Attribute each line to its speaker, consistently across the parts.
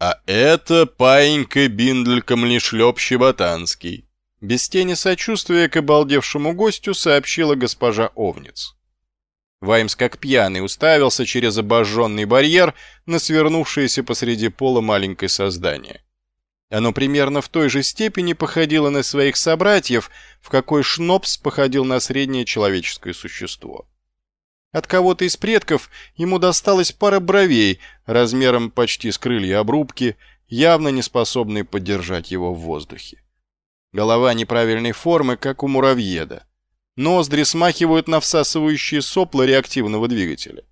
Speaker 1: А это паинька Биндль Камлешлеп Щеботанский. Без тени сочувствия к обалдевшему гостю сообщила госпожа Овниц. Ваймс как пьяный уставился через обожженный барьер на свернувшееся посреди пола маленькое создание. Оно примерно в той же степени походило на своих собратьев, в какой Шнопс походил на среднее человеческое существо. От кого-то из предков ему досталась пара бровей размером почти с крылья обрубки, явно не способные поддержать его в воздухе. Голова неправильной формы, как у муравьеда. Ноздри смахивают на всасывающие сопла реактивного двигателя.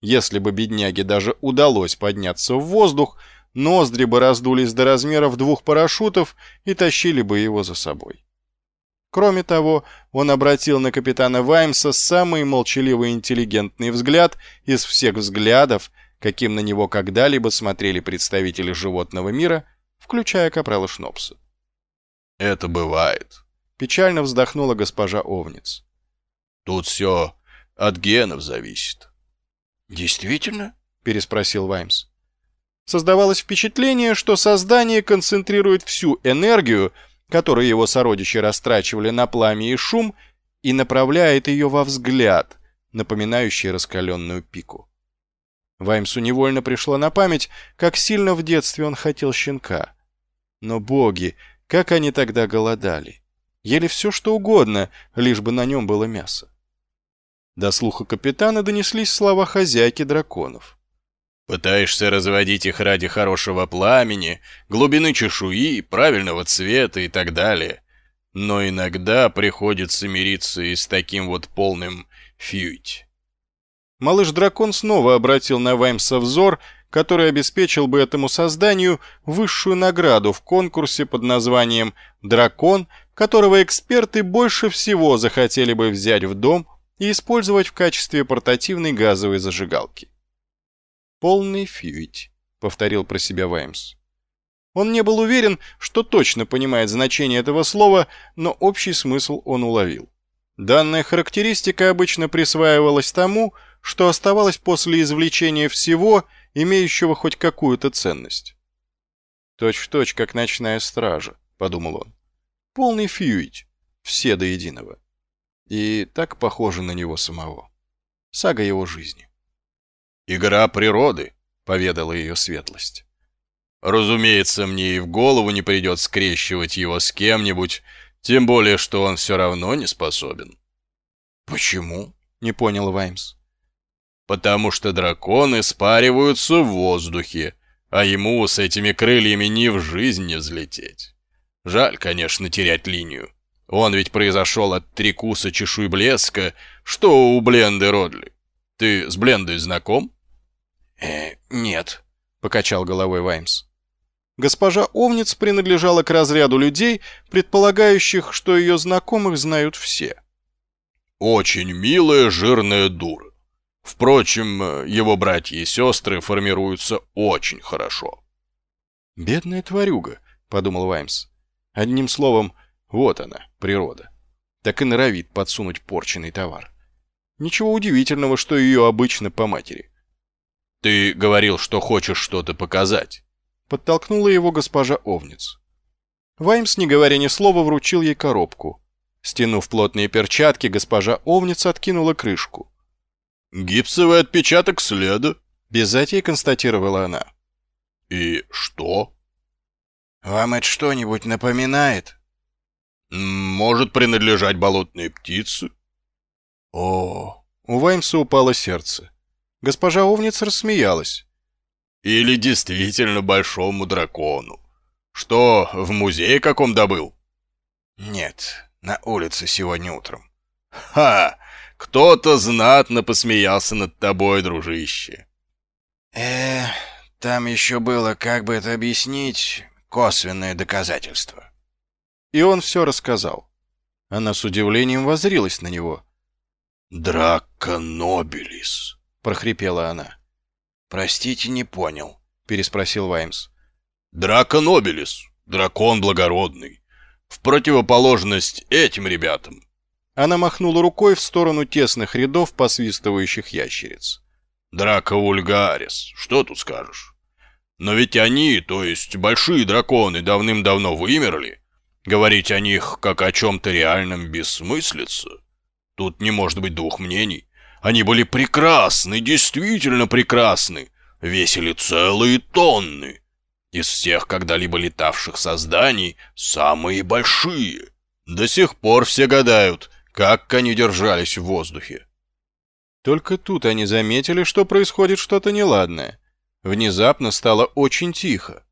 Speaker 1: Если бы бедняге даже удалось подняться в воздух, ноздри бы раздулись до размеров двух парашютов и тащили бы его за собой. Кроме того, он обратил на капитана Ваймса самый молчаливый интеллигентный взгляд из всех взглядов, каким на него когда-либо смотрели представители животного мира, включая капрала Шнопса.
Speaker 2: Это бывает.
Speaker 1: Печально вздохнула госпожа Овниц.
Speaker 2: Тут все от генов зависит.
Speaker 3: Действительно?
Speaker 1: Переспросил Ваймс. Создавалось впечатление, что создание концентрирует всю энергию, которую его сородичи растрачивали на пламя и шум, и направляет ее во взгляд, напоминающий раскаленную пику. Ваймсу невольно пришло на память, как сильно в детстве он хотел щенка. Но боги, как они тогда голодали. Ели все, что угодно, лишь бы на нем было мясо. До слуха капитана донеслись слова хозяйки драконов.
Speaker 2: «Пытаешься разводить их ради хорошего пламени, глубины чешуи, правильного цвета и так далее. Но иногда приходится мириться и с таким вот полным фьють».
Speaker 1: Малыш-дракон снова обратил на Ваймса взор, который обеспечил бы этому созданию высшую награду в конкурсе под названием «Дракон», которого эксперты больше всего захотели бы взять в дом и использовать в качестве портативной газовой зажигалки. «Полный фьюить», — повторил про себя Ваймс. Он не был уверен, что точно понимает значение этого слова, но общий смысл он уловил. Данная характеристика обычно присваивалась тому, что оставалось после извлечения всего — имеющего хоть какую-то ценность. Точь в точь, как ночная стража, подумал он. Полный фьюить, все до единого. И так похоже на него самого. Сага его жизни.
Speaker 2: «Игра природы», —
Speaker 1: поведала ее светлость.
Speaker 2: «Разумеется, мне и в голову не придет скрещивать его с кем-нибудь, тем более, что он все равно не способен».
Speaker 1: «Почему?» — не понял Ваймс
Speaker 2: потому что драконы спариваются в воздухе, а ему с этими крыльями ни в жизнь не взлететь. Жаль, конечно, терять линию. Он ведь произошел от трикуса чешуй блеска, что у Бленды Родли. Ты с Блендой знаком?
Speaker 3: Э, нет,
Speaker 1: покачал головой Ваймс. Госпожа Овниц принадлежала к разряду людей, предполагающих, что ее знакомых знают все.
Speaker 2: Очень милая жирная дура. Впрочем, его братья и сестры формируются очень хорошо.
Speaker 1: «Бедная тварюга», — подумал Ваймс. Одним словом, вот она, природа. Так и норовит подсунуть порченный товар. Ничего удивительного, что ее обычно по матери.
Speaker 2: «Ты говорил, что хочешь что-то показать», —
Speaker 1: подтолкнула его госпожа Овниц. Ваймс, не говоря ни слова, вручил ей коробку. Стянув плотные перчатки, госпожа Овниц откинула крышку.
Speaker 2: «Гипсовый отпечаток следа», —
Speaker 1: без затей констатировала она.
Speaker 2: «И что?»
Speaker 3: «Вам это что-нибудь напоминает?»
Speaker 2: «Может принадлежать болотной птице».
Speaker 1: «О!» — у Ваймса упало сердце. Госпожа Овница рассмеялась.
Speaker 2: «Или действительно большому дракону. Что, в музее каком добыл?»
Speaker 3: «Нет, на улице сегодня утром».
Speaker 2: «Ха! Кто-то знатно посмеялся над тобой, дружище.
Speaker 3: Э, там еще было, как бы это объяснить, косвенное доказательство.
Speaker 1: И он все рассказал. Она с удивлением возрилась на него.
Speaker 2: «Драка Нобелис», —
Speaker 1: прохрипела она.
Speaker 3: «Простите, не понял», —
Speaker 1: переспросил Ваймс.
Speaker 2: «Драка Нобелис, дракон благородный. В противоположность этим ребятам,
Speaker 1: она махнула рукой в сторону тесных рядов посвистывающих ящериц.
Speaker 2: «Драка вульгарис, что тут скажешь? Но ведь они, то есть большие драконы, давным-давно вымерли. Говорить о них как о чем-то реальном бессмыслица. Тут не может быть двух мнений. Они были прекрасны, действительно прекрасны. Весили целые тонны. Из всех когда-либо летавших созданий самые большие. До сих пор все гадают, как они держались в воздухе.
Speaker 1: Только тут они заметили, что происходит что-то неладное. Внезапно стало очень тихо.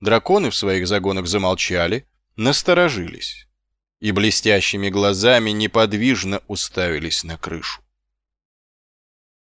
Speaker 1: Драконы в своих загонах замолчали, насторожились и блестящими глазами неподвижно уставились на крышу.